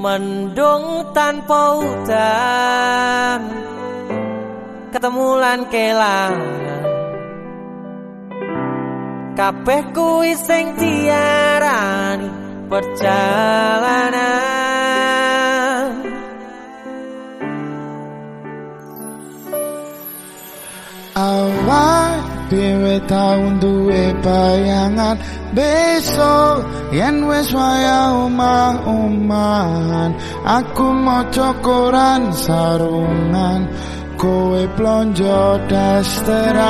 Mendung tanpa hutan Ketemulan kelangan. Kabeh kuwi sing diarani perjalanan dhewe tau duwe bayangan. Besok yen wis waya omah-omahan aku maca koran sarungan. Kowe plonjo dasteran.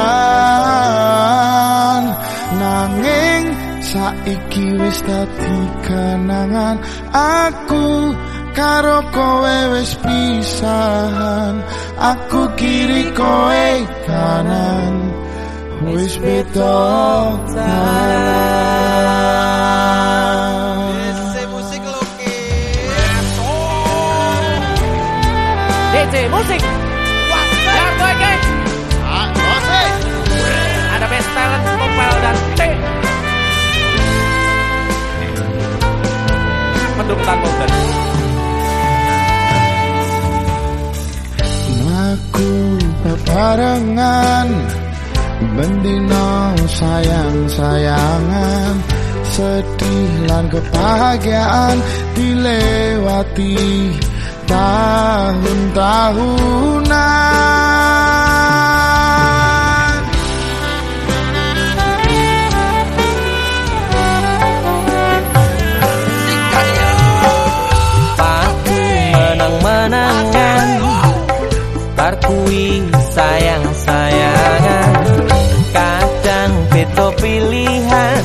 Nanging saiki wis dadi kenangan. Aku karo kowe wis pisahan. Aku kiri kowe kanan wis beda musik DC musik gue geng Ada best talent Kopel dan T Mendung tanpa hutan Aku bebarengan Bendino sayang-sayangan Sedih lan kebahagiaan Dilewati tahun-tahunan. Menang-menangan Barkui sayang-sayangan pilihan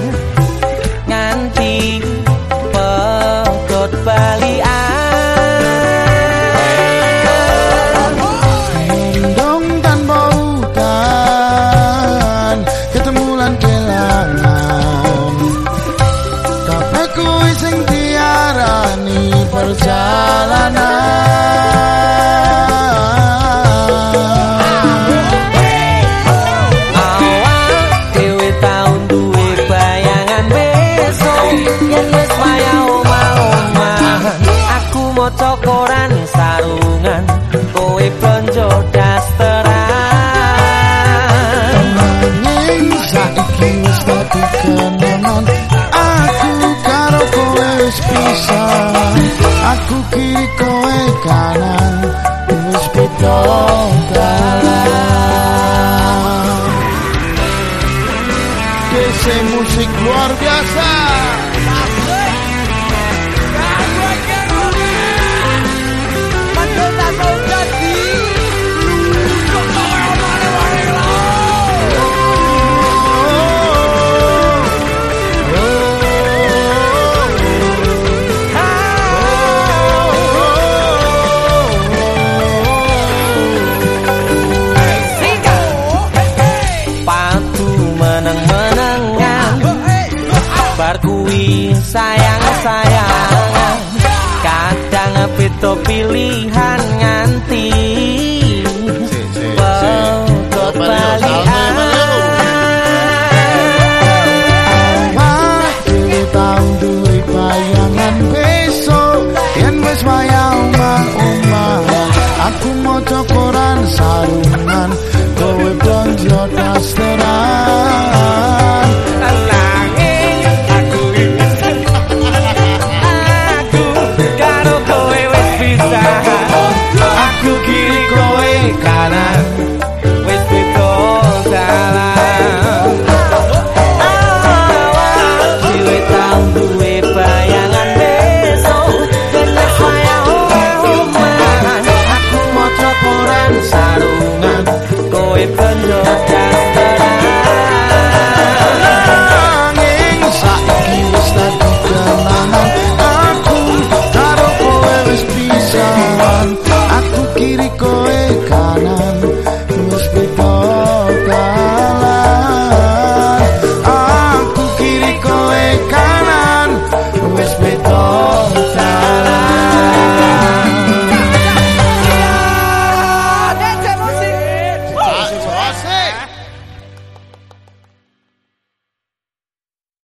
Aku kiri kowe kanan Wis beda dalan DC musik luar biasa Bar kuwi sayang-sayangan Kadang beda pilihan nganti